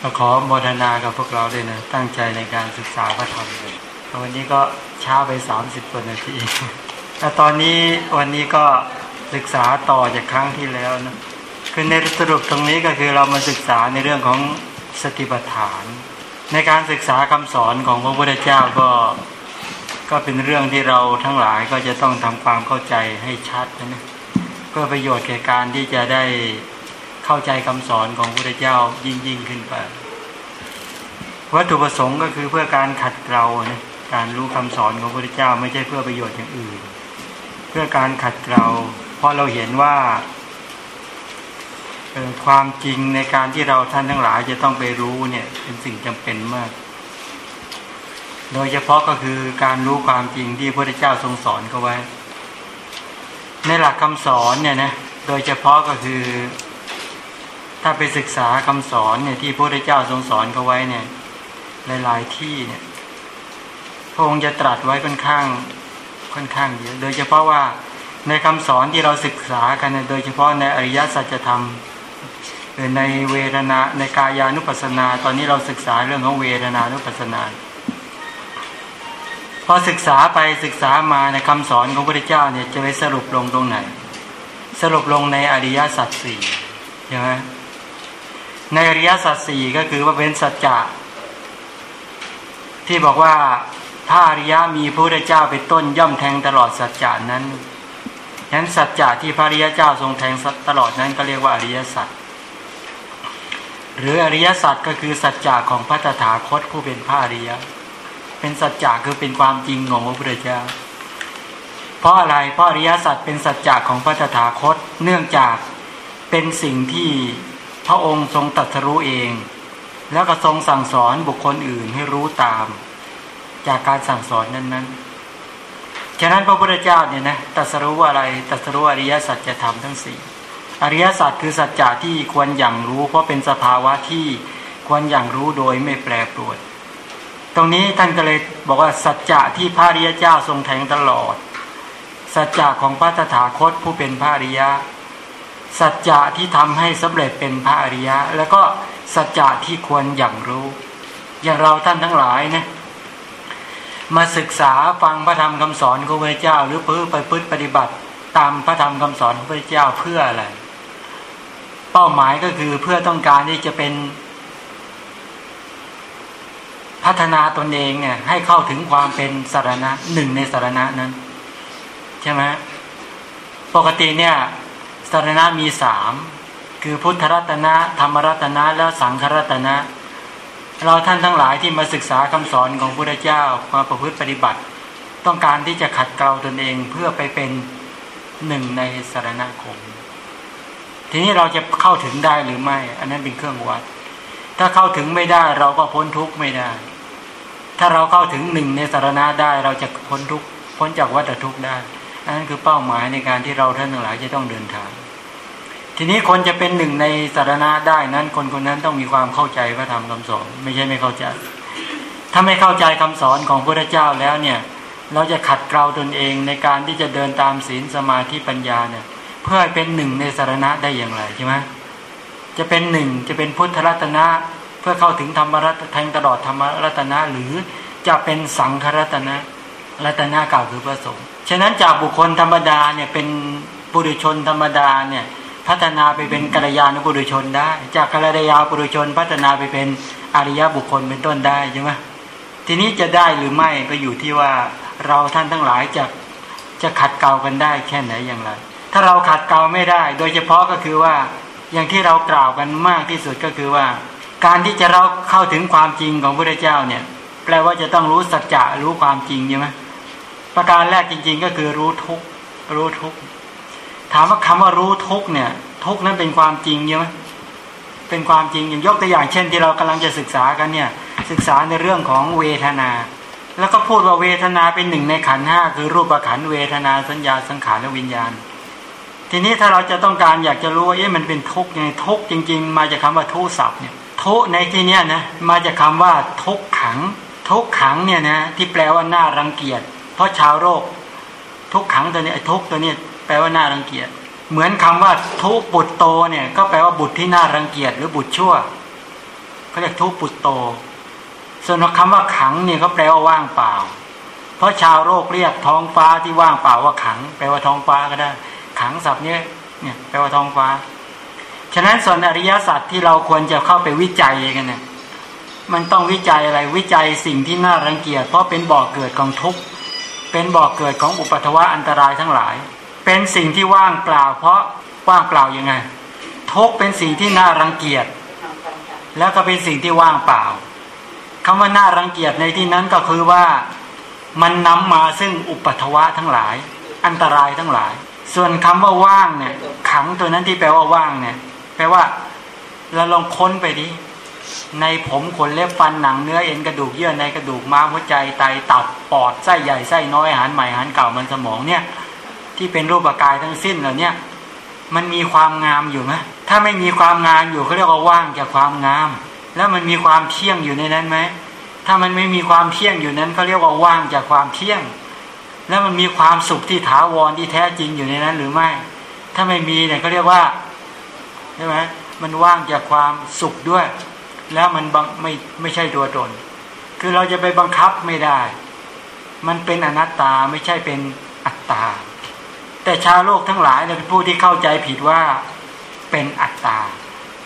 ก็ขอโมทนากับพวกเราด้วยนะ ตั้งใจในการศึกษาพระธรรมเลยวันนี้ก็ช้าไปสามสิบกว่านาทีแต่ตอนนี้วันนี้ก็ศึกษาต่อจากครั้งที่แล้วนะคือในสรุปตรงนี้ก็คือเรามาศึกษาในเรื่องของสติปัฏฐาน ในการศึกษาคำสอนของพระพุทธเจ้าก็ก็เป็นเรื่องที่เราทั้งหลายก็จะต้องทำความเข้าใจให้ชัดนะเพื่อประโยชน์แก่การที่จะได้ เข้าใจคำสอนของพระพุทธเจ้ายิ่งยิ่งขึ้นไป วัตถุประสงค์ก็คือเพื่อการขัดเกลานะการรู้คำสอนของพระพุทธเจ้าไม่ใช่เพื่อประโยชน์อย่างอื่น เพื่อการขัดเกลาเพราะเราเห็นว่าความจริงในการที่เราท่านทั้งหลายจะต้องไปรู้เนี่ยเป็นสิ่งจำเป็นมาก โดยเฉพาะก็คือการรู้ความจริงที่พระพุทธเจ้าทรงสอนเขาไว้ ในหลักคำสอนเนี่ยนะโดยเฉพาะก็คือ ถ้าไปศึกษาคำสอนเนี่ยที่พระพุทธเจ้าทรงสอนเขาไว้เนี่ย หลาย ๆ ที่เนี่ยพระองค์จะตรัสไว้ค่อนข้างค่อนข้างเยอะ โดยเฉพาะว่าในคำสอนที่เราศึกษากันโดยเฉพาะในอริยสัจธรรมหรือในเวทนาในกายานุปัสสนา ตอนนี้เราศึกษาเรื่องของเวทนานุปัสสนา พอศึกษาไปศึกษามาในคำสอนของพระพุทธเจ้าเนี่ยจะไปสรุปลงตรงไหน สรุปลงในอริยสัจสี่ใช่ไหม ในอริยสัจสี่ก็คือว่าเป็นสัจจะที่บอกว่าถ้าอริยมีพระพุทธเจ้าเป็นต้นย่อมแทงตลอดสัจจานั้นฉะนั้นสัจจะที่พระอริยเจ้าทรงแทงตลอดนั้นก็เรียกว่าอริยสัจหรืออริยสัจก็คือสัจจะของพระตถาคตผู้เป็นพระอริย เป็นสัจจะคือเป็นความจริงของพระพุทธเจ้า เพราะอะไรเพราะอริยสัจเป็นสัจจะของพระตถาคต เนื่องจากเป็นสิ่งที่ พระองค์ทรงตรัสรู้เอง แล้วก็ทรงสั่งสอนบุคคลอื่นให้รู้ตาม จากการสั่งสอนนั้นๆ ฉะนั้นพระพุทธเจ้าเนี่ยนะตัดสรู้อะไรตัดสรู้อริยสัจธรรมทั้งสี่อริยสัจคือสัจจะที่ควรอย่างรู้ เพราะเป็นสภาวะที่ควรอย่างรู้โดยไม่แปรปรวนตรงนี้ท่านก็เลยบอกว่าสัจจะที่พระริยเจ้าทรงแทงตลอด สัจจะของพระตถาคตผู้เป็นพระริยะ สัจจะที่ทำให้สำเร็จเป็นพระอริยะ แล้วก็สัจจะที่ควรอย่างรู้ อย่างเราท่านทั้งหลายนะมาศึกษาฟังพระธรรมคำสอนของพระเจ้า หรือเพื่อไปพฤติปฏิบัติ ตามพระธรรมคำสอนของพระเจ้าเพื่ออะไร เป้าหมายก็คือเพื่อต้องการที่จะเป็นพัฒนาตนเองเนี่ยให้เข้าถึงความเป็นสารณะหนึ่งในสารณะนั้น ใช่ไหมปกติเนี่ย สารณะมีสามคือพุทธรัตนะ ธรรมรัตนะ และสังขรัตนะ เราท่านทั้งหลายที่มาศึกษาคำสอนของพระเจ้ามาประพฤติปฏิบัติ ต้องการที่จะขัดเกลาตนเองเพื่อไปเป็นหนึ่งในสารณคม ทีนี้เราจะเข้าถึงได้หรือไม่ อันนั้นเป็นเครื่องวัด ถ้าเข้าถึงไม่ได้เราก็พ้นทุกข์ไม่ได้ ถ้าเราเข้าถึงหนึ่งในสารณะได้เราจะพ้นทุกข์พ้นจากวัฏทุกข์ได้อันนั้นคือเป้าหมายในการที่เราท่านทั้งหลายจะต้องเดินทาง ทีนี้คนจะเป็นหนึ่งในสารณะได้นั้น คนคนนั้นต้องมีความเข้าใจพระธรรมคำสอน ไม่ใช่ไม่เข้าใจ ถ้าไม่เข้าใจคำสอนของพระเจ้าแล้วเนี่ย เราจะขัดเกลาตนเองในการที่จะเดินตามศีลสมาธิปัญญาเนี่ย เพื่อเป็นหนึ่งในสารณะได้อย่างไรใช่ไหมจะเป็นหนึ่งจะเป็นพุทธรัตนะเพื่อเข้าถึงธรรมรัตแทงตลอดธรรมรัตนะหรือจะเป็นสังฆรัตนะรัตนะเก่าคือพระสงฆ์ฉะนั้นจากบุคคลธรรมดาเนี่ยเป็นบุรุชนธรรมดาเนี่ย พัฒนาไปเป็นกัลยาณบุรุชนได้ จากกัลยาบุรุชน พัฒนาไปเป็นอริยบุคคลเป็นต้นได้ใช่ไหมทีนี้จะได้หรือไม่ก็อยู่ที่ว่าเราท่านทั้งหลายจะจะขัดเกลากันได้แค่ไหนอย่างไร ถ้าเราขัดเกลาไม่ได้ โดยเฉพาะก็คือว่าอย่างที่เรากล่าวกันมากที่สุดก็คือว่า การที่จะเราเข้าถึงความจริงของพระเจ้าเนี่ยแปลว่าจะต้องรู้สัจจะรู้ความจริงใช่ไหมประการแรกจริง ๆ ก็คือรู้ทุกรู้ทุก ถามว่าคำว่ารู้ทุกเนี่ย ทุกนั้นเป็นความจริงใช่ไหมเป็นความจริงอย่างยกตัวอย่างเช่น ที่เรากำลังจะศึกษากันเนี่ย ศึกษาในเรื่องของเวทนา แล้วก็พูดว่าเวทนาเป็นหนึ่งในขันห้าคือรูปขันเวทนาสัญญาสังขารและวิญญาณ ทีนี้ถ้าเราจะต้องการอยากจะรู้ว่าเอ๊ะมันเป็นทุกยังไงทุกจริง ๆ มาจากคาว่าทุศัพท์เนี่ยทุในที่เนี้ยนะมาจากคาว่าทุกขัง ทุกขังเนี่ยนะที่แปลว่าน่ารังเกียจ เพราะชาวโรคทุกขังตัวนี้ทุกตัวนี้ ปลว่าน่ารังเกียจ เหมือนคำว่าทุบุตรโตเนี่ย ก็แปลว่าบุตรที่น่ารังเกียจหรือบุตรชั่วเขาเรียกทุกปุตโต ส่วนคำว่าขังเนี่ยเขาแปลว่าว่างเปล่า เพราะชาวโลกเรียกท้องฟ้าที่ว่างเปล่าว่าขัง แปลว่าท้องฟ้าก็ได้ ขังศัพท์เนี้เนี่ยแปลว่าท้องฟ้า ฉะนั้นส่วนอริยสัจที่เราควรจะเข้าไปวิจัยกันเนี่ยมันต้องวิจัยอะไรวิจัยสิ่งที่น่ารังเกียจเพราะเป็นบ่อกเกิดของทุกข์เป็นบ่อกเกิดของอุปัตวะอันตรายทั้งหลาย เป็นสิ่งที่ว่างเปล่า เพราะว่างเปล่ายังไง ทุกเป็นสิ่งที่น่ารังเกียจ แล้วก็เป็นสิ่งที่ว่างเปล่าคำว่าน่ารังเกียจในที่นั้นก็คือว่ามันนำมาซึ่งอุปัตวะทั้งหลาย อันตรายทั้งหลาย ส่วนคำว่าว่างเนี่ยขังตัวนั้นที่แปลว่าว่างเนี่ย แปลว่าเราลองค้นไปดิในผมขนเล็บฟันหนังเนื้อเอ็นกระดูกเยื่อในกระดูกม้ามหัวใจไตตับปอดไส้ใหญ่ไส้น้อยอาหารใหม่อาหารเก่ามันสมองเนี่ย ที่เป็นรูปกายทั้งสิ้นเหล่านี้มันมีความงามอยู่ไหมถ้าไม่มีความงามอยู่เขาเรียกว่าว่างจากความงาม แล้วมันมีความเที่ยงอยู่ในนั้นไหมถ้ามันไม่มีความเที่ยงอยู่นั้นเขาเรียกว่าว่างจากความเที่ยง แล้วมันมีความสุขที่ถาวรที่แท้จริงอยู่ในนั้นหรือไม่ ถ้าไม่มีเนี่ยเขาเรียกว่าใช่ไหมมันว่างจากความสุขด้วย แล้วมันบังไม่ไม่ใช่ตัวตน คือเราจะไปบังคับไม่ได้ มันเป็นอนัตตาไม่ใช่เป็นอัตตา แต่ชาวโลกทั้งหลายเนี่ยเป็นผู้ที่เข้าใจผิดว่าเป็นอัตตา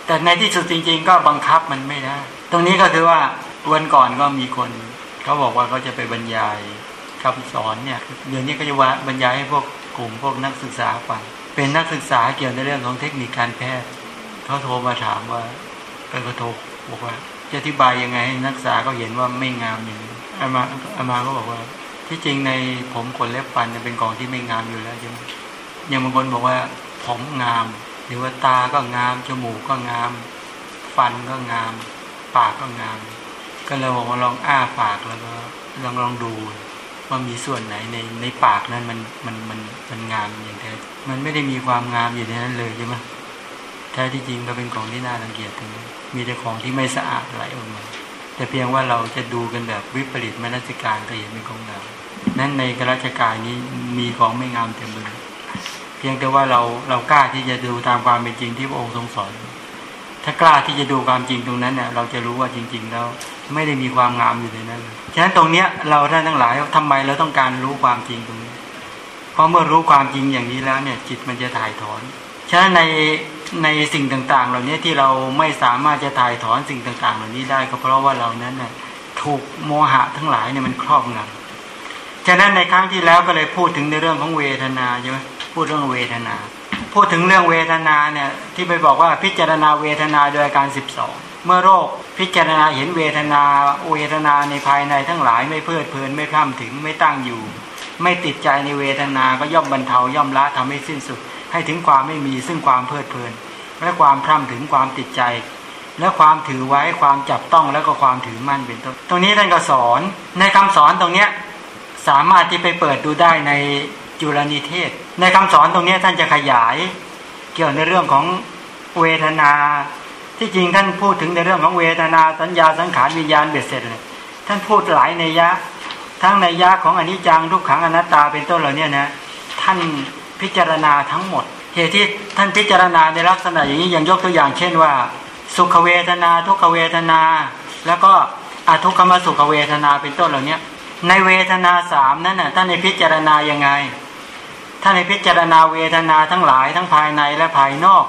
แต่ในที่สุดจริง ๆ ก็บังคับมันไม่ได้ ตรงนี้ก็คือว่าวันก่อนก็มีคนเขาบอกว่าเขาจะไปบรรยายคำสอนเนี่ยเดี๋ยวนี้ก็จะว่าบรรยายให้พวกกลุ่มพวกนักศึกษาฟังเป็นนักศึกษาเกี่ยวในเรื่องของเทคนิคการแพทย์เขาโทรมาถามว่าเออเขาโทรบอกว่าจะอธิบายยังไงให้นักศึกษาก็เห็นว่าไม่งามอย่างนี้อามาอามาก็บอกว่า ที่จริงในผมขนเล็บฟันเป็นของที่ไม่งามอยู่แล้วใช่ไหมยังบางคนบอกว่า ผมงาม หรือว่าตาก็งาม จมูกก็งาม ฟันก็งาม ปากก็งาม ก็เลยบอกว่าลองอ้าปากแล้วก็ลองลองดูว่ามีส่วนไหนในในปากนั้นมันมันมันมันงามอย่างแท้มันไม่ได้มีความงามอยู่ในนั้นเลยใช่ไหมแท้ที่จริงก็เป็นของที่น่ารังเกียจถึงมีแต่ของที่ไม่สะอาดไหลออกมาแต่เพียงว่าเราจะดูกันแบบวิปริตมนสิการก็เห็นเป็นของงาม นั้นในกราชการนี้มีของไม่งามเต็มไปเพียงแต่ว่าเราเรากล้าที่จะดูตามความเป็นจริงที่พระองค์ทรงสอน ถ้ากล้าที่จะดูความจริงตรงนั้นเนี่ยเราจะรู้ว่าจริง ๆ แล้ว ไม่ได้มีความงามอยู่ในนั้นฉะนั้นตรงเนี้ยเราท่านทั้งหลายทำไมเราต้องการรู้ความจริงตรงนี้ เพราะเมื่อรู้ความจริงอย่างนี้แล้วเนี่ย จิตมันจะถ่ายถอนฉะนั้นในในสิ่งต่างๆ เหล่านี้ที่เราไม่สามารถจะถ่ายถอนสิ่งต่าง ๆ เหล่านี้ได้ก็เพราะว่าเรานั้นน่ะถูกโมหะทั้งหลายเนี่ยมันครอบงำ ฉะนั้นในครั้งที่แล้วก็เลยพูดถึงในเรื่องของเวทนาใช่ไหมพูดเรื่องเวทนา พูดถึงเรื่องเวทนาเนี่ยที่ไปบอกว่าพิจารณาเวทนาโดยการสิบสองเมื่อโรคพิจารณาเห็นเวทนาเวทนาในภายในทั้งหลายไม่เพลิดเพลินไม่พร่ำถึงไม่ตั้งอยู่ ไม่ติดใจในเวทนาก็ย่อมบรรเทาย่อมละทำให้สิ้นสุด ให้ถึงความไม่มีซึ่งความเพลิดเพลินและความพร่ำถึงความติดใจ และความถือไว้ความจับต้องแล้วก็ความถือมั่นเป็นต้นตรงนี้ท่านก็สอนในคำสอนตรงเนี้ย สามารถที่ไปเปิดดูได้ในจุลนิเทศ ในคำสอนตรงนี้ท่านจะขยายเกี่ยวในเรื่องของเวทนา ที่จริงท่านพูดถึงในเรื่องของเวทนา สัญญาสังขารวิญญาณเบ็ดเสร็จเลยท่านพูดหลายในยะ ทั้งในยะของอนิจจังทุกขังอนัตตาเป็นต้นเหล่านี้นะท่านพิจารณาทั้งหมดเหตุที่ท่านพิจารณาในลักษณะอย่างนี้อย่างยกตัวอย่างเช่นว่า สุขเวทนา ทุกขเวทนา แล้วก็อทุกขมสุขเวทนาเป็นต้นเหล่านี้ ในเวทนาสามนั้นน่ะท่านในพิจารณายังไงท่านในพิจารณาเวทนาทั้งหลายทั้งภายในและภายนอก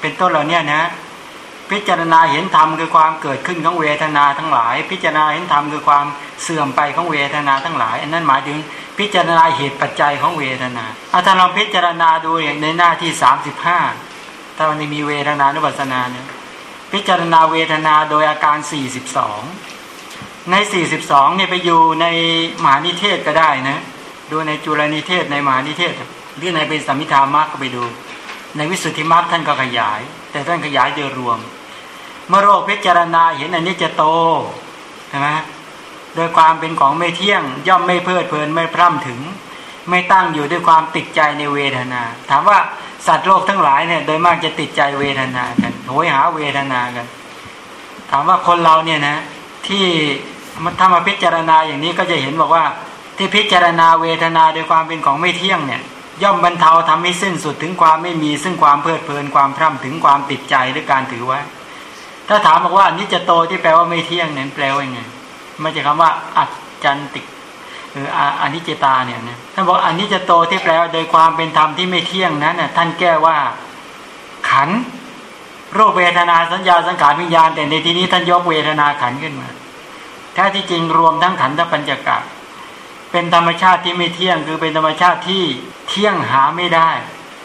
เป็นต้นเหล่านี้นะพิจารณาเห็นธรรมคือความเกิดขึ้นของเวทนาทั้งหลาย พิจารณาเห็นธรรมคือความเสื่อมไปของเวทนาทั้งหลาย อันนั้นหมายถึงพิจารณาเหตุปัจจัยของเวทนาเอาถ้าเราพิจารณาดูในหน้าที่สามสิบห้าถ้ามันมีเวทนานุปัสสนาเนี่ยพิจารณาเวทนาโดยอาการสี่สิบสอง ในสี่สิบสองเนี่ยไปอยู่ในมหานิเทศก็ได้นะ ดูในจุลนิเทศในมหานิเทศหรือในเป็นสัมมิธามรรคก็ไปดู ในวิสุทธิมรรคท่านก็ขยาย แต่ท่านขยายโดยรวม เมื่อโรคพิจารณาเห็นอันนี้จะโตใช่ไหมโดยความเป็นของไม่เที่ยง ย่อมไม่เพลิดเพลินไม่พร่ำถึง ไม่ตั้งอยู่ด้วยความติดใจในเวทนา ถามว่าสัตว์โลกทั้งหลายเนี่ยโดยมากจะติดใจเวทนากันโหยหาเวทนากัน ถามว่าคนเราเนี่ยนะที่ ถ้ามาพิจารณาอย่างนี้ก็จะเห็นบอกว่า ที่พิจารณาเวทนาโดยความเป็นของไม่เที่ยงเนี่ย ย่อมบรรเทาทำให้สิ้นสุดถึงความไม่มีซึ่งความเพลิดเพลินความพร่ำถึงความติดใจหรือการถือไว้ ถ้าถามบอกว่านิจโตที่แปลว่าไม่เที่ยงเนี่ยแปลว่าไงไม่ใช่คำว่าอัจจันติหรืออนิจจตาเนี่ยนะท่านบอกอนิจจโตที่แปลว่าโดยความเป็นธรรมที่ไม่เที่ยงนั้นน่ะท่านแก้ว่าขันรูปเวทนาสัญญาสังขารวิญญาณแต่ในที่นี้ท่านยกเวทนาขันขึ้นมา ท้ที่จริงรวมทั้งขันธปัญจกะ เป็นธรรมชาติที่ไม่เที่ยง คือเป็นธรรมชาติที่เที่ยงหาไม่ได้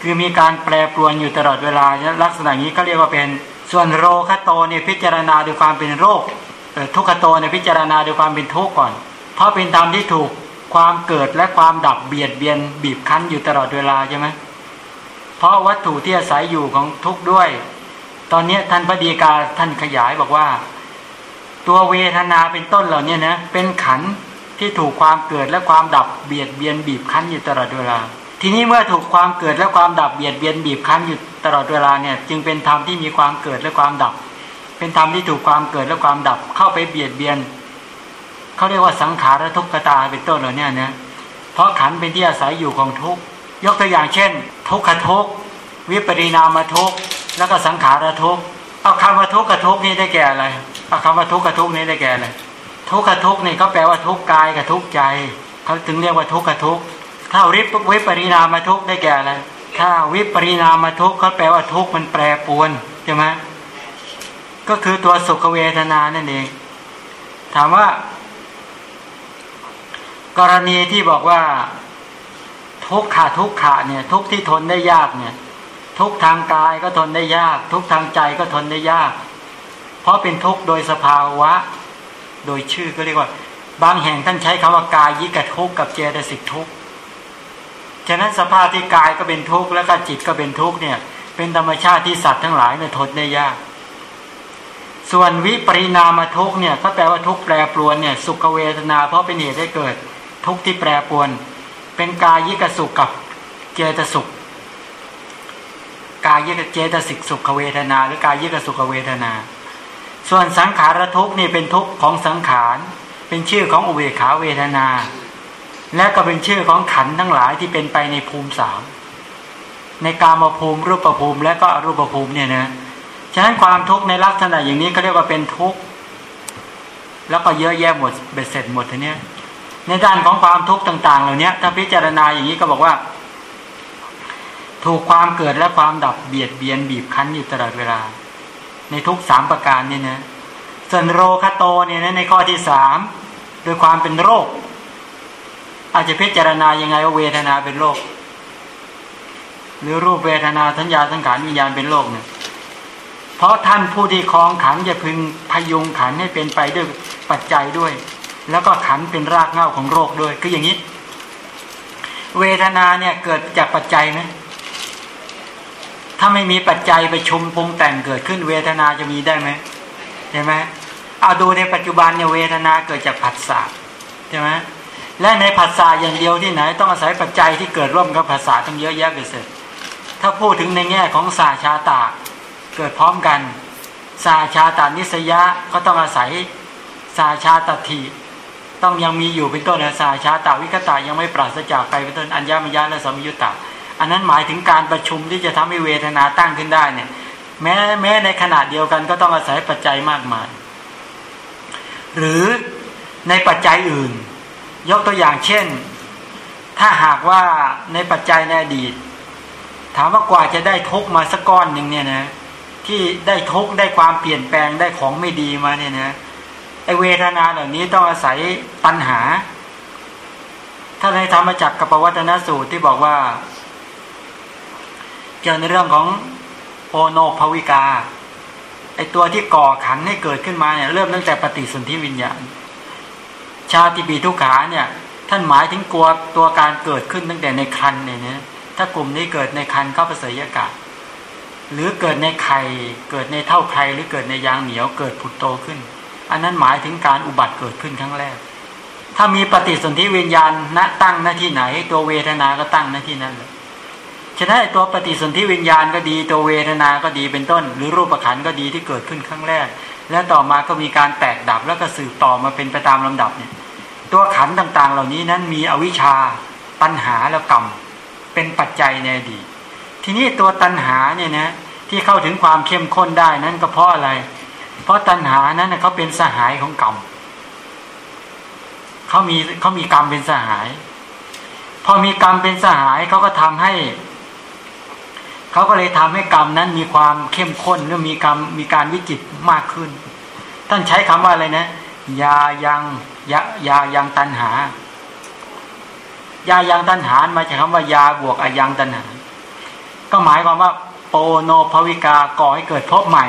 คือมีการแปรปรวนอยู่ตลอดเวลาลักษณะนี้เขาเรียกว่าเป็นส่วนโรคโตเนี่ยพิจารณาด้วยความเป็นโรคทุกขโตเนี่ยพิจารณาด้วยความเป็นทุกข์ก่อน เพราะเป็นธรรมที่ถูกความเกิดและความดับเบียดเบียนบีบคั้นอยู่ตลอดเวลาใช่ไหมเพราะวัตถุที่อาศัยอยู่ของทุกข์ด้วย ตอนนี้ท่านพระดีกาท่านขยายบอกว่า ตัวเวทนาเป็นต้นเหล่านี้นะเป็นขันที่ถูกความเกิดและความดับเบียดเบียนบีบคั้นอยู่ตลอดเวลา ทีนี้เมื่อถูกความเกิดและความดับเบียดเบียนบีบคั้นอยู่ตลอดเวลาเนี่ยจึงเป็นธรรมที่มีความเกิดและความดับ เป็นธรรมที่ถูกความเกิดและความดับเข้าไปเบียดเบียนเขาเรียกว่าสังขารทุกขตาเป็นต้นเหล่านี้นะเพราะขันเป็นที่อาศัยอยู่ของทุกยกตัวอย่างเช่น ทุกขทุกวิปริณามทุกแล้วก็สังขารทุกเอาคำว่าทุกขทุกนี่ได้แก่อะไร คำว่าทุกขทุกนี่ได้แก่อะไรทุกขทุกนี่เขาแปลว่าทุกข์กายกับทุกข์ใจเขาถึงเรียกว่าทุกขทุกถ้าวิปวิปริณามทุกข์ได้แก่อะไรถ้าวิปริณามทุกข์เขาแปลว่าทุกข์มันแปรปวนใช่ไหมก็คือตัวสุขเวทนานั่นเอง ถามว่า กรณีที่บอกว่า ทุกขาทุกขาเนี่ย ทุกที่ทนได้ยากเนี่ย ทุกทางกายก็ทนได้ยาก ทุกทางใจก็ทนได้ยาก เพราะเป็นทุกข์โดยสภาวะ โดยชื่อก็เรียกว่า บางแห่งท่านใช้คำว่ากายยิกทุกข์กับเจตสิกทุกข์ฉะนั้นสภาพที่กายก็เป็นทุกข์แล้วก็จิตก็เป็นทุกข์เนี่ย เป็นธรรมชาติที่สัตว์ทั้งหลายเนี่ยทนได้ยาก ส่วนวิปริณามทุกเนี่ยก็แปลว่าทุกแปรปรวนเนี่ยสุขเวทนา เพราะเป็นเหตุให้เกิด ทุกที่แปรปรวน เป็นกายยิกสุขกับเจตสุขกายยิกเจตสิกสุขเวทนา หรือกายยิกสุขเวทนา ส่วนสังขารทุกนี่เป็นทุกของสังขาร เป็นชื่อของอุเบกขาเวทนา และก็เป็นชื่อของขันทั้งหลายที่เป็นไปในภูมิสามในกามภูมิรูปภูมิ และก็อรูปภูมิเนี่ยนะฉะนั้นความทุกข์ในลักษณะอย่างนี้เขาเรียกว่าเป็นทุกข์แล้วก็เยอะแยะหมดเบ็ดเสร็จหมดทีเนี้ยในด้านของความทุกข์ต่าง ๆ เหล่านี้ถ้าพิจารณาอย่างนี้ก็บอกว่า ถูกความเกิดและความดับเบียดเบียนบีบคั้นอยู่ตลอดเวลา ในทุกสามประการนี่นะส่วนโรคโตเนี่ยนะในข้อที่สามโดยความเป็นโรค อาจจะพิจารณายังไงว่าเวทนาเป็นโลกหรือรูปเวทนาสัญญาสังขารวิญญาณเป็นโลกเนี่ย เพราะท่านผู้ที่คลองขันจะพึงพยุงขันให้เป็นไปด้วยปัจจัยด้วย แล้วก็ขันเป็นรากเหง้าของโรคด้วย คืออย่างนี้ เวทนาเนี่ยเกิดจากปัจจัยไหม ถ้าไม่มีปัจจัยไปชุมปรุงแต่งเกิดขึ้นเวทนาจะมีได้ไหมใช่ไหมเอาดูในปัจจุบันเนี่ยเวทนาเกิดจากผัสสะใช่ไหมและในภาษาอย่างเดียวที่ไหน ต้องอาศัยปัจจัยที่เกิดร่วมกับภาษาทั้งเยอะแยะไปเสร็จถ้าพูดถึงในแง่ของสาชาตาเกิดพร้อมกัน สาชาตานิสยะก็ต้องอาศัยสาชาตทีต้องยังมีอยู่เป็นต้นนะสาชาตาวิกตายังไม่ปราศจากไปเป็นต้นอัญญามยาและสมยุตตา อันนั้นหมายถึงการประชุมที่จะทำให้เวทนาตั้งขึ้นได้เนี่ย แม้แม้ในขณะเดียวกันก็ต้องอาศัยปัจจัยมากมาย หรือในปัจจัยอื่น ยกตัวอย่างเช่น ถ้าหากว่าในปัจจัยในอดีต ถามว่ากว่าจะได้ทุกมาสักก้อนหนึ่งเนี่ยนะที่ได้ทุกได้ความเปลี่ยนแปลงได้ของไม่ดีมาเนี่ยนะไอเวทนาเหล่านี้ต้องอาศัยปัญหา ถ้าในธรรมจักรกับปวัตนสูตรที่บอกว่า เกี่ยวในเรื่องของโอโนภวิกาไอตัวที่ก่อขันให้เกิดขึ้นมาเนี่ยเริ่มตั้งแต่ปฏิสนธิวิญญาณ ชาติปีทุกขาเนี่ย ท่านหมายถึงกลัวตัวการเกิดขึ้นตั้งแต่ในคันเนี่ยนะถ้ากลุ่มนี้เกิดในคันเข้าประเสยากาศ หรือเกิดในไข่เกิดในเท่าไข่หรือเกิดในยางเหนียวเกิดผุดโตขึ้น อันนั้นหมายถึงการอุบัติเกิดขึ้นครั้งแรก ถ้ามีปฏิสนธิวิญญาณณตั้งหน้าที่ไหน ตัวเวทนาก็ตั้งหน้าที่นั้นเลย ฉะนั้นตัวปฏิสนธิวิญญาณก็ดีตัวเวทนาก็ดีเป็นต้น หรือรูปขันก็ดีที่เกิดขึ้นครั้งแรก แล้วต่อมาก็มีการแตกดับแล้วก็สืบต่อมาเป็นไปตามลำดับเนี่ยตัวขันต่างๆ เหล่านี้นั้นมีอวิชชาปัญหาแล้วกรรมเป็นปัจจัยในอดีตทีนี้ตัวตัณหาเนี่ยนะที่เข้าถึงความเข้มข้นได้นั้นก็เพราะอะไร เพราะตัณหานั้นเขาเป็นสหายของกรรมเขามีเขามีกรรมเป็นสหาย พอมีกรรมเป็นสหายเขาก็ทำให้ เขาก็เลยทำให้กรรมนั้นมีความเข้มข้นหรือมีกรรมมีการวิจิตมากขึ้น ท่านใช้คำว่าอะไรนะยายังยายายังตันหายายังตันหามาจากคำว่ายาบวกอายังตันหา ก็หมายความว่า โปโนภวิกาก่อให้เกิดพบใหม่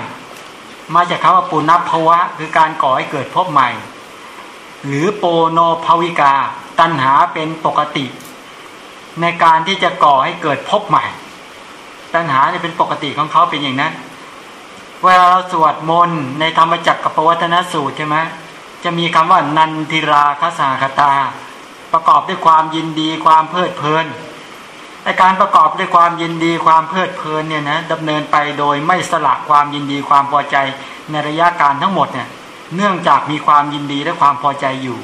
มาจากคำว่าปุณภวะ คือการก่อให้เกิดพบใหม่ หรือโปโนภวิกา ตันหาเป็นปกติ ในการที่จะก่อให้เกิดพบใหม่ ตัณหาเนี่ยเป็นปกติของเขาเป็นอย่างนั้น เวลาเราสวดมนต์ในธรรมจักรกับปวัตนสูตรใช่ไหมจะมีคำว่านันทิราคสาคตา ประกอบด้วยความยินดีความเพลิดเพลินในการประกอบด้วยความยินดีความเพลิดเพลินเนี่ยนะดำเนินไปโดยไม่สละความยินดีความพอใจในระยะการทั้งหมดเนี่ยเนื่องจากมีความยินดีและความพอใจอยู่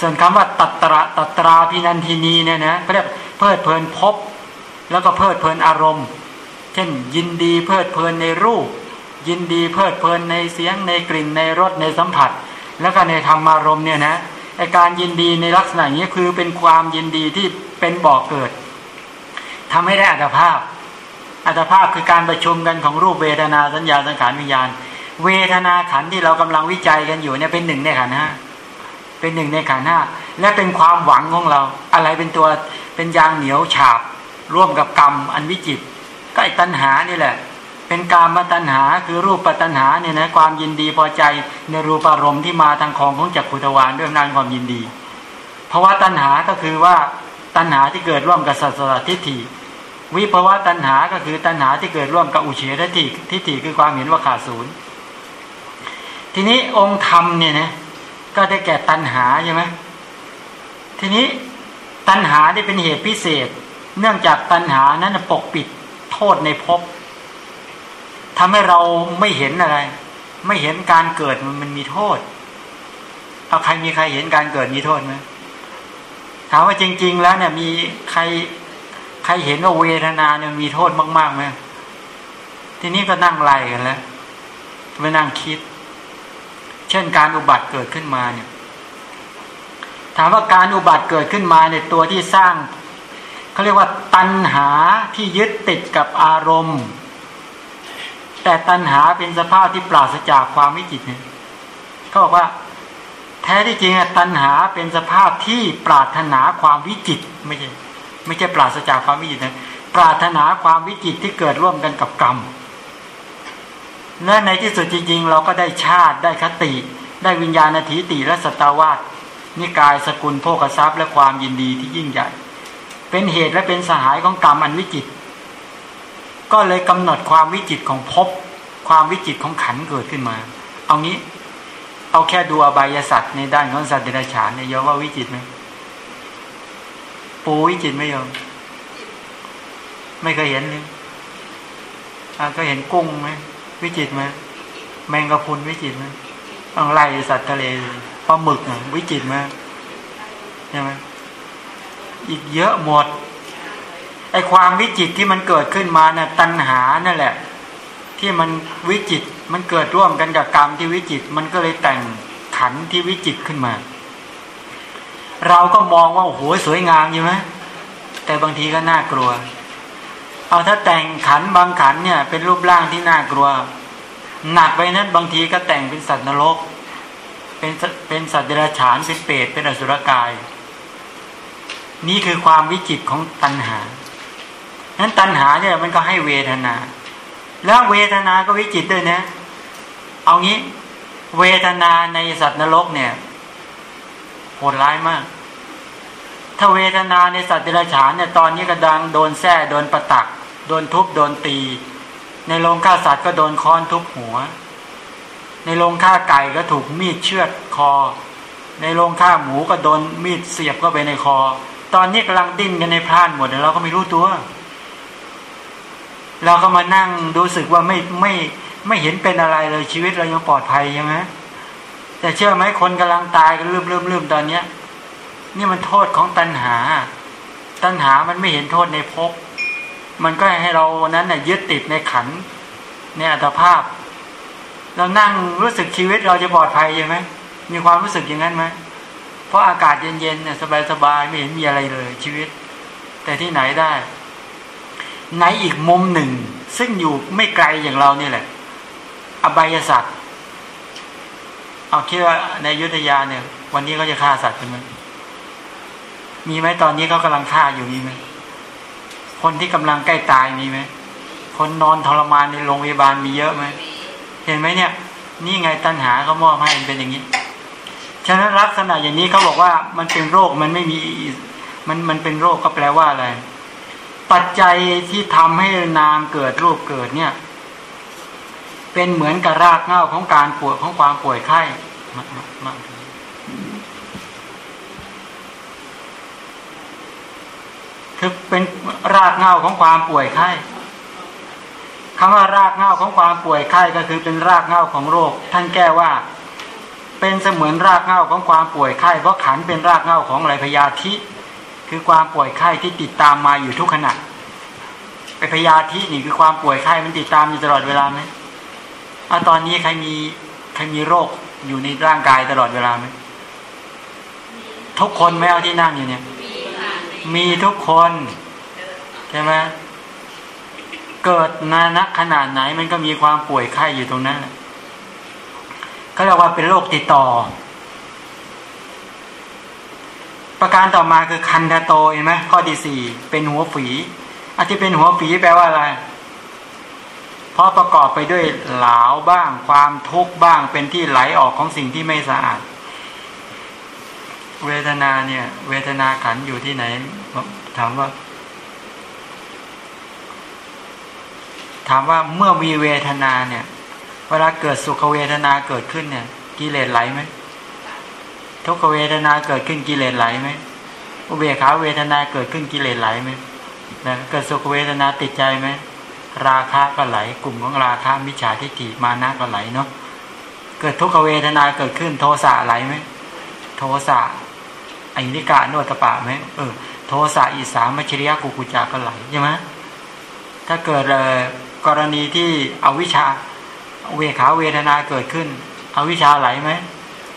ส่วนคำว่าตัตระตัตราพินันทินีเนี่ยนะเขาเรียกเพลิดเพลินพบ แล้วก็เพลิดเพลินอารมณ์ เช่นยินดีเพลิดเพลินในรูป ยินดีเพลิดเพลินในเสียงในกลิ่นในรสในสัมผัส แล้วก็ในธรรมารมเนี่ยนะไอการยินดีในลักษณะนี้คือเป็นความยินดีที่เป็นบ่อกเกิดทำให้ได้อัตภาพ อัตภาพคือการประชุมกันของรูปเวทนาสัญญาสังขารวิญญาณ เวทนาขันที่เรากำลังวิจัยกันอยู่เนี่ยเป็นหนึ่งในขันห้าเป็นหนึ่งในขันห้าและเป็นความหวังของเรา อะไรเป็นตัวเป็นยางเหนียวฉาบ ร่วมกับกรรมอันวิจิต ก็ไอ้ตัณหานี่แหละ เป็นการมาตัณหาคือรูปปัตัณหาเนี่ยนะความยินดีพอใจในรูปอารมณ์ที่มาทางของของจักรพุทวานด้วยนานความยินดีเพราะว่าตัณหาก็คือว่าตัณหาที่เกิดร่วมกับสัตสทิฏฐิวิภาวะตัณหาก็คือตัณหาที่เกิดร่วมกับอุเฉททิฏฐิทิฏฐิคือความเห็นว่าขาดศูนย์ทีนี้องค์ธรรมเนี่ยนะก็ได้แก่ตัณหาใช่ไหมทีนี้ตัณหาได้เป็นเหตุพิเศษ เนื่องจากตัณหานั้นปกปิด โทษในภพทำให้เราไม่เห็นอะไร ไม่เห็นการเกิดมันมันมีโทษเอาใครมีใครเห็นการเกิดมีโทษไหมถามว่าจริง ๆ แล้วเนี่ย มีใครใครเห็นว่าเวทนาเนี่ยมีโทษมากๆไหมทีนี้ก็นั่งไล่กันแล้วไปนั่งคิด เช่นการอุบัติเกิดขึ้นมาเนี่ย ถามว่าการอุบัติเกิดขึ้นมาเนี่ยตัวที่สร้าง เขาเรียกว่าตัณหาที่ยึดติดกับอารมณ์ แต่ตัณหาเป็นสภาพที่ปราศจากความวิจิตเนี่ยเขาบอกว่า แท้ที่จริงตัณหาเป็นสภาพที่ปรารถนาความวิจิตไม่ใช่ไม่ใช่ปราศจากความวิจิตนะปรารถนาความวิจิตที่เกิดร่วมกันกับกรรมและในที่สุดจริง ๆ เราก็ได้ชาติได้คติ ได้วิญญาณทิติและสตาวาสนิกายสกุลโภคทรัพย์และความยินดีที่ยิ่งใหญ่ เป็นเหตุและเป็นสหายของกรรมอันวิจิต ก็เลยกำหนดความวิจิตของภพความวิจิตของขันเกิดขึ้นมา เอางี้ เอาแค่ดูอบายสัตว์ในด้านของสัตว์เดรัจฉานเนี่ยยอมว่าวิจิตไหมปูวิจิตไหมยอมไม่เคยเห็นเลยก็เห็นกุ้งไหมวิจิตไหมแมงกะพุนวิจิตไหมต้องไล่สัตว์ทะเลปลาหมึกวิจิตไหมใช่ไหม อีกเยอะหมดไอความวิจิตที่มันเกิดขึ้นมานะ่ะตัณหานั่นแหละ ที่มันวิจิตมันเกิดร่วมกันกับกรรมที่วิจิตมันก็เลยแต่งขันที่วิจิตขึ้นมา เราก็มองว่าโอ้โหสวยงามอยู่ไหมแต่บางทีก็น่ากลัว เอาถ้าแต่งขันบางขันเนี่ย เป็นรูปร่างที่น่ากลัว หนักไปนั้นบางทีก็แต่งเป็นสัตว์นรก เป็นเป็นสัตว์เดรัจฉานเป็นเปรตเป็นอสุรกาย นี่คือความวิจิตของตัณหานั้นตัณหาเนี่ยมันก็ให้เวทนา แล้วเวทนาก็วิจิตด้วยนะ เอางี้ เวทนาในสัตว์นรกเนี่ยโหดร้ายมาก ถ้าเวทนาในสัตว์เดรัจฉานเนี่ยตอนนี้กระดังโดนแส้โดนประตัก โดนทุบโดนตี ในโรงฆ่าสัตว์ก็โดนค้อนทุบหัว ในโรงฆ่าไก่ก็ถูกมีดเชือดคอ ในโรงฆ่าหมูก็โดนมีดเสียบเข้าไปในคอ ตอนนี้กำลังดิ้นกันในพรานหมดเราก็ไม่รู้ตัว เราก็มานั่งดูสึกว่าไม่ไม่ไม่เห็นเป็นอะไรเลยชีวิตเรายังปลอดภัยใช่ไหมแต่เชื่อไหมคนกำลังตายกันเริ่มเริ่มเริ่มตอนเนี้ย นี่มันโทษของตัณหา ตัณหามันไม่เห็นโทษในภพมันก็ให้เรานั้นน่ะยึดติดในขันในอัตภาพ เรานั่งรู้สึกชีวิตเราจะปลอดภัยใช่ไหมมีความรู้สึกอย่างนั้นไหม เพราะอากาศเย็นๆเนี่ยสบายๆไม่เห็นมีอะไรเลยชีวิต แต่ที่ไหนได้ ในอีกมุมหนึ่ง ซึ่งอยู่ไม่ไกลอย่างเรานี่แหละ อบายสัตว์เอาคิดว่าในยุทธยาเนี่ย วันนี้เขาจะฆ่าสัตว์กันไหมมีไหมตอนนี้เขากำลังฆ่าอยู่มีไหมคนที่กำลังใกล้ตายมีไหมคนนอนทรมานในโรงพยาบาลมีเยอะไหมเห็นไหมเนี่ย นี่ไงตัณหาเขามอบให้เป็นอย่างนี้ ฉะนั้นลักษณะอย่างนี้เขาบอกว่ามันเป็นโรคมันไม่มีมันมันเป็นโรคก็แปลว่าอะไร ปัจจัยที่ทำให้นามเกิดรูปเกิดเนี่ย เป็นเหมือนกับรากเหง้าของการปวดของความป่วยไข้มามามาคือเป็นรากเหง้าของความป่วยไข้คำว่ารากเหง้าของความป่วยไข้ก็คือเป็นรากเหง้าของโรค ท่านแก้ว่า เป็นเสมือนรากเหง้าของความป่วยไข้เพราะขันเป็นรากเหง้าของอะไรพยาธิคือความป่วยไข้ที่ติดตามมาอยู่ทุกขณะไปพยาธินี่คือความป่วยไข้มันติดตามอยู่ตลอดเวลาไหมอาตอนนี้ใครมีใครมีโรคอยู่ในร่างกายตลอดเวลาไหมทุกคนไม่เอาที่นั่งอยู่เนี่ย มีทุกคนใช่ไหมเกิดนานักขนาดไหนมันก็มีความป่วยไข้อยู่ตรงนั้นก็ เรียกว่าเป็นโรคติดต่อ ประการต่อมาคือคันธโตเห็นไหมข้อที่สี่เป็นหัวฝีอาจจะเป็นหัวฝีแปลว่าอะไรเพราะประกอบไปด้วยหลาวบ้าง ความทุกข์บ้างเป็นที่ไหลออกของสิ่งที่ไม่สะอาด เวทนาเนี่ย เวทนาขันอยู่ที่ไหนถามว่า ถามว่าเมื่อมีเวทนาเนี่ย เวลาเกิดสุขเวทนาเกิดขึ้นเนี่ย กิเลสไหลไหมทุกขเวทนาเกิดขึ้นกิเลสไหลไหมอุเบกขาเวทนาเกิดขึ้นกิเลสไหลไหมนะเกิดสุขเวทนาติดใจไหมราคะก็ไหล กลุ่มของราคะมิจฉาทิฏฐิมานะก็ไหลเนาะเกิดทุกขเวทนาเกิดขึ้นโทสะไหลไหมโทสะอินิกาโนตปะไหมเออโทสะอิสามชริยะกุกุจาก็ไหลใช่ไหมถ้าเกิดกรณีที่อวิชชา เวขาเวทนาเกิดขึ้นอวิชชาไหลไหม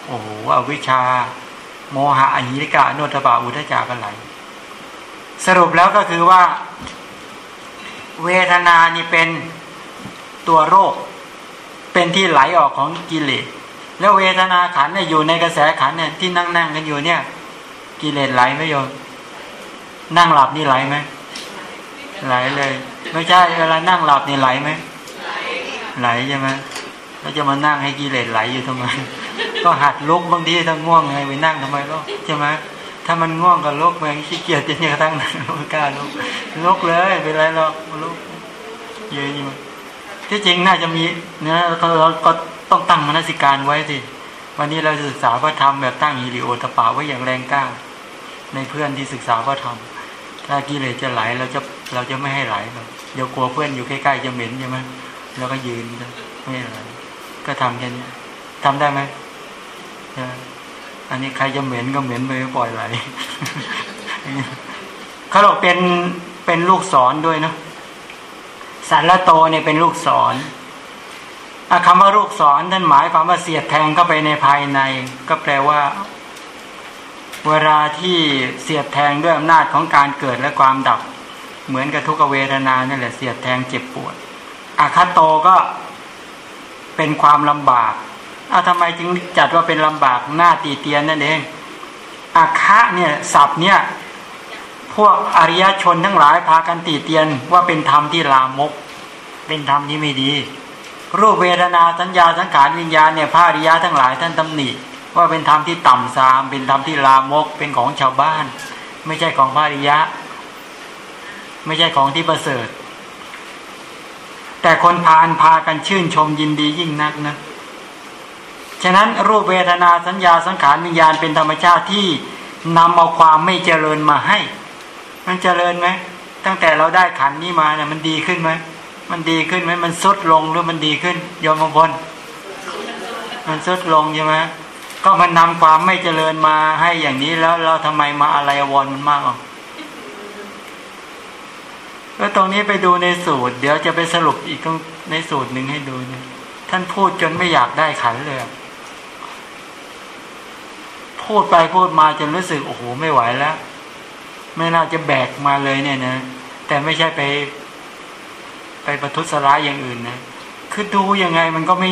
โอ้โหอวิชชาโมหะอหิริกาโนตปะอุทจาก็ไหล สรุปแล้วก็คือว่า เวทนานี่เป็นตัวโรค เป็นที่ไหลออกของกิเลสแล้วเวทนาขันเนี่ยอยู่ในกระแสขันเนี่ยที่นั่งนั่งกันอยู่เนี่ย กิเลสไหลไหมโยมนั่งหลับนี่ไหลไหมไหลเลย ไม่ใช่เวลานั่งหลับนี่ไหลไหม ไหลใช่ไหมแล้วจะมานั่งให้กิเลสไหลอยู่ทำไม ก็หัดลุกบางทีถ้าง่วงไงไปนั่งทำไมก็ใช่ไหมถ้ามันง่วงก็ลุกไปขี้เกียจจะเนี่ยทั้งนั้นไม่กล้าลุกลุกเลยเป็นไรหรอกลุกยืนอยู่ที่จริงน่าจะมีเนะเราก็ต้องตั้งมนสิการไว้สิวันนี้เราศึกษาพระธรรมแบบตั้งฮิริโอตปาไว้อย่างแรงกล้า ในเพื่อนที่ศึกษาพระธรรมถ้ากิเลสจะไหลเราจะเราจะไม่ให้ไหลเราเดี๋ยวกลัวเพื่อนอยู่ใกล้ๆจะเหม็นใช่ไหม เราก็ยืนไม่อะไหลก็ทำแค่นี้ทำได้ไหมอันนี้ใครจะเหม็นก็เหม็นไปปล่อยไหลเขาบอกเป็นเป็นลูกศรด้วยเนาะสารโตเนี่ยเป็นลูกศรคำว่าลูกศรท่านหมายความว่าเสียดแทงเข้าไปในภายใน ก็แปลว่า เวลาที่เสียดแทงด้วยอำนาจของการเกิดและความดับ เหมือนกับทุกเวทนานี่แหละเสียดแทงเจ็บปวด อาคาโตก็เป็นความลำบากอาทำไมจึงจัดว่าเป็นลำบากหน้าตีเตียนนั่นเองอาคะเนี่ยศัพท์เนี่ยพวกอริยชนทั้งหลายพากันตีเตียนว่าเป็นธรรมที่ลามก เป็นธรรมที่ไม่ดี รูปเวทนาสัญญาสังขารวิญญาณเนี่ยพระอริยะทั้งหลายท่านตำหนิว่าเป็นธรรมที่ต่ำซาม เป็นธรรมที่ลามก เป็นของชาวบ้าน ไม่ใช่ของพระอริยะ ไม่ใช่ของที่ประเสริฐ แต่คนพานพากันชื่นชมยินดียิ่งนักนะฉะนั้นรูปเวทนาสัญญาสังขารวิญญาณเป็นธรรมชาติที่นำเอาความไม่เจริญมาให้ มันเจริญไหมตั้งแต่เราได้ขันนี้มาเนี่ยมันดีขึ้นไหมมันดีขึ้นไหมมันสุดลงหรือมันดีขึ้นยมมงคลมันสุดลงใช่ไหมก็มันนำความไม่เจริญมาให้อย่างนี้แล้วเราทำไมมาอะไรวอนมันมากอะ ล้วตรงนี้ไปดูในสูตร เดี๋ยวจะไปสรุปอีกตรงในสูตรหนึ่งให้ดูเนี่ยท่านพูดจนไม่อยากได้ขันเลยพูดไปพูดมาจนรู้สึกโอ้โหไม่ไหวแล้ว ไม่น่าจะแบกมาเลยเนี่ยนะ แต่ไม่ใช่ไป ไปประทุษร้ายอย่างอื่นนะคือดูยังไงมันก็ไม่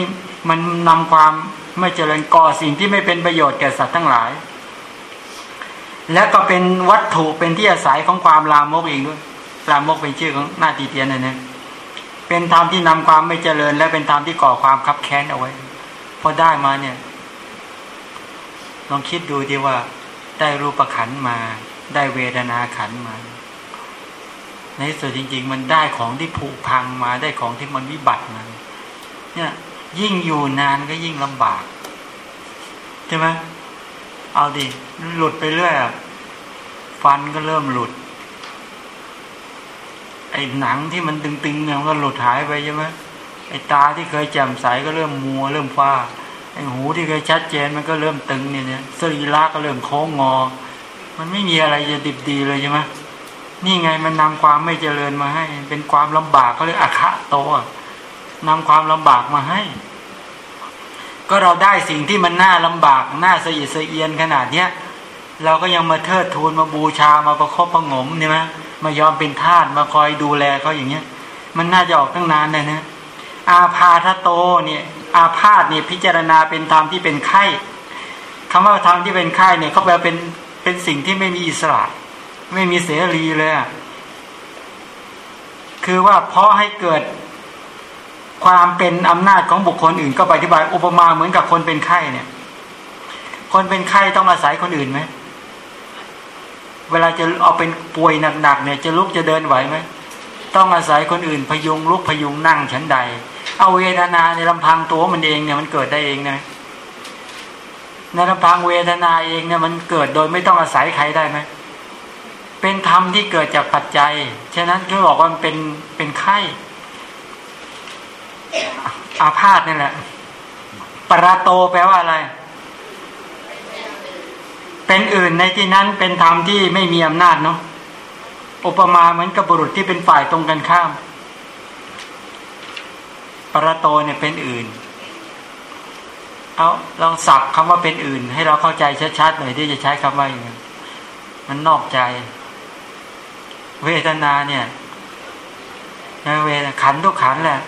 มันนำความไม่เจริญก่อสิ่งที่ไม่เป็นประโยชน์แก่สัตว์ทั้งหลาย และก็เป็นวัตถุเป็นที่อาศัยของความลามกเองด้วย ลามกเป็นชื่อของหน้าตีเตียนนะเนี่ยเป็นธรรมที่นำความไม่เจริญ และเป็นธรรมที่ก่อความคับแค้นเอาไว้พอได้มาเนี่ย ลองคิดดูดีว่า ได้รูปขันมา ได้เวทนาขันมา ในส่วนจริง ๆ มันได้ของที่ผุพังมาได้ของที่มันวิบัติมาเนี่ยยิ่งอยู่นานก็ยิ่งลำบากใช่ไหมเอาดิหลุดไปเรื่อยฟันก็เริ่มหลุด ไอ้หนังที่มันตึงๆเนี่ยก็หลุดหายไปใช่ไหมไอ้ตาที่เคยแจ่มใสก็เริ่มมัวเริ่มฟ้าไอ้หูที่เคยชัดเจนมันก็เริ่มตึงเนี่ยเนี่ยสรีระก็เริ่มโค้งงอ มันไม่มีอะไรจะดิบดีเลยใช่ไหมนี่ไงมันนำความไม่เจริญมาให้ เป็นความลำบากก็เลยกอาคะโตนำความลำบากมาให้ ก็เราได้สิ่งที่มันน่าลำบากน่าเสียดเอียนขนาดเนี้ย เราก็ยังมาเทิดทูนมาบูชามาประคบประงมใช่ไหมมายอมเป็นทาสมาคอยดูแลเขาอย่างเงี้ย มันน่าจะออกตั้งนานเลยนะ อาพาทโตเนี่ยอาพาธเนี่ยพิจารณาเป็นธรรมที่เป็นไข้คำว่าธรรมที่เป็นไข้เนี่ยเขาแปลเป็นเป็นสิ่งที่ไม่มีอิสระ ไม่มีเสรีเลยคือว่าเพราะให้เกิดความเป็นอำนาจของบุคคลอื่น ก็ไปอธิบายอุปมาเหมือนกับคนเป็นไข้เนี่ย คนเป็นไข้ต้องอาศัยคนอื่นไหม เวลาจะเอาเป็นป่วยหนักๆเนี่ยจะลุกจะเดินไหวไหมต้องอาศัยคนอื่นพยุงลุกพยุงนั่งฉันใด เอาเวทนาในลำพังตัวมันเองเนี่ยมันเกิดได้เองนะในลำพังเวทนาเองเนี่ยมันเกิดโดยไม่ต้องอาศัยใครได้ไหมเป็นธรรมที่เกิดจากปัจจัย ฉะนั้นเขาบอกว่ามันเป็นเป็นไข้อาพาธนี่แหละปราโตแปลว่าอะไร เป็นอื่นในที่นั้นเป็นธรรมที่ไม่มีอำนาจเนาะอุปมาเหมือนกับบุรุษที่เป็นฝ่ายตรงกันข้าม ปรโตเนี่ยเป็นอื่น เอาลองสับคำว่าเป็นอื่น ให้เราเข้าใจชัดๆหน่อยที่จะใช้คำว่าอย่างนี้มันนอกใจ เวทนาเนี่ยเวทขันทุกขันแหละ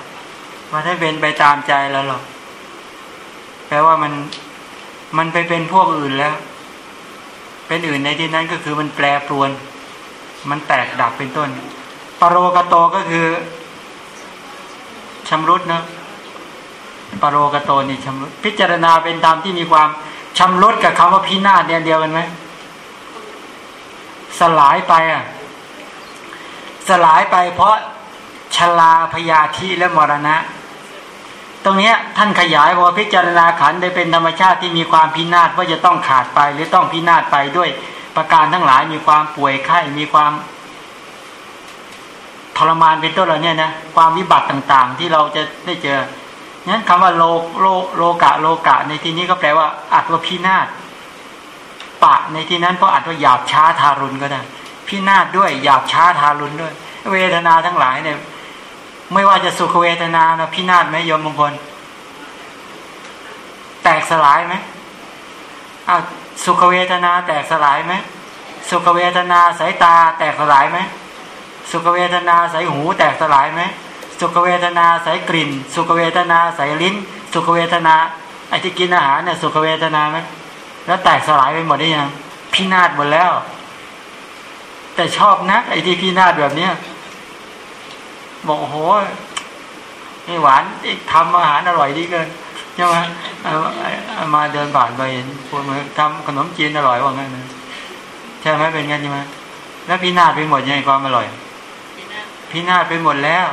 มาให้เป็นไปตามใจแล้วหรอกแปลว่ามันมันไปเป็นพวกอื่นแล้ว เป็นอื่นในที่นั้นก็คือมันแปรปรวน มันแตกดับเป็นต้น ปรโรกโตก็คือชำรุดนะปรโรกโตนี่ชำรุด พิจารณาเป็นธรรมที่มีความชำรุดกับคำว่าพินาศเนี่ยเดียวกันไหมสลายไปอะ สลายไปเพราะชลาพยาธิและมรณะ ตรงนี้ท่านขยายว่าพิจารณาขันได้เป็นธรรมชาติที่มีความพินาศว่าจะต้องขาดไปหรือต้องพินาศไปด้วยประการทั้งหลายมีความป่วยไข้มีความทรมานเป็นต้นเหล่านี้นะความวิบัติต่างๆ ที่เราจะได้เจอนั้นคำว่าโลโลโลกะโลกะ ในที่นี้ก็แปลว่า อัตว่าพินาศปะในที่นั้นเพราะอัตว่าหยาบช้าทารุณก็ได้ พินาศด้วยหยาบช้าทารุณด้วย เวทนาทั้งหลายเนี่ย ไม่ว่าจะสุขเวทนานะพินาศไหมโยมมงคล แตกสลายไหมอ้าวสุขเวทนาแตกสลายไหมสุขเวทนาสายตาแตกสลายไหมสุขเวทนาสายหูแตกสลายไหมสุขเวทนาสายกลิ่น สุขเวทนาสายลิ้น สุขเวทนาไอ้ที่กินอาหารเนี่ยสุขเวทนาไหมแล้วแตกสลายไปหมดได้ยังพินาศหมดแล้ว แต่ชอบนักไอ้ที่พินาศแบบเนี้ย บอกโอ้โหนี่หวานอีกทำอาหารอร่อยดีเกินใช่ไหมมาเดินผ่านไปเห็นพวกมันทำขนมจีนอร่อยว่างั้นนะใช่ไหมเป็นงั้นใช่ไหมแล้วพินาศไปหมดยังไงความอร่อย พินาศไปหมดแล้ว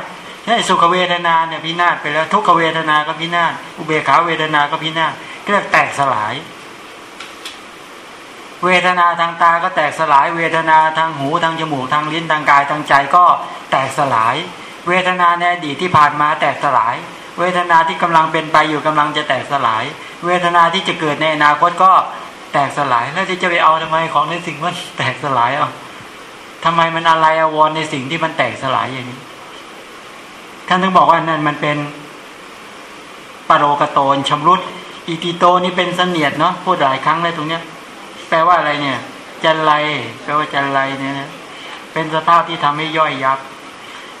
ใช่สุขเวทนาเนี่ยพินาศไปแล้ว ทุกขเวทนาก็พินาศอุเบกขาเวทนาก็พินาศเรียกแตกสลาย เวทนาทางตาก็แตกสลาย เวทนาทางหูทางจมูกทางลิ้นทางกายทางใจก็แตกสลาย เวทนาในอดีตที่ผ่านมาแตกสลาย เวทนาที่กำลังเป็นไปอยู่กำลังจะแตกสลาย เวทนาที่จะเกิดในอนาคตก็แตกสลายแล้วจะไปเอาทำไมของในสิ่งมันแตกสลายอะทำไมมันอะไรอววรในสิ่งที่มันแตกสลายอย่างนี้ท่านถึงบอกว่านั่นมันเป็นปปโรกโตนชำรุดอิติโตนี่เป็นเสนียดเนาะพูดหลายครั้งเลยตรงเนี้ย แปลว่าอะไรเนี่ย จันไรแปลว่าจันไรเนี่ยนะเป็นสภาพที่ทำให้ย่อยยับ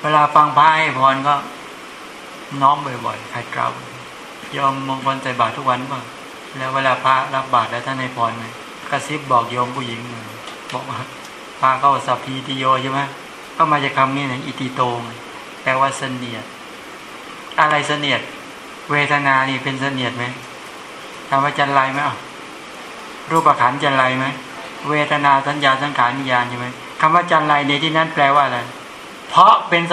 เวลาฟังพระให้พรก็น้อมบ่อยๆใครกล่าวยอมมงคลใส่บาตรทุกวันบ้างแล้วเวลาพระรับบาตรแล้วท่านให้พรไหมกระซิบบอกโยมผู้หญิงบอกว่าพระเข้าสัพพีติโยใช่ไหมก็มาจากคำนี้นะอิติโตงแปลว่าเสนียด อะไรเสนียด เวทนานี่เป็นเสนียดไหมถามว่าจันไรไหมอะรูปขันจันไรไหมเวทนาสัญญาสังขารนิยานใช่ไหมคำว่าจันไรในที่นั้นแปลว่าอะไร เพราะเป็นส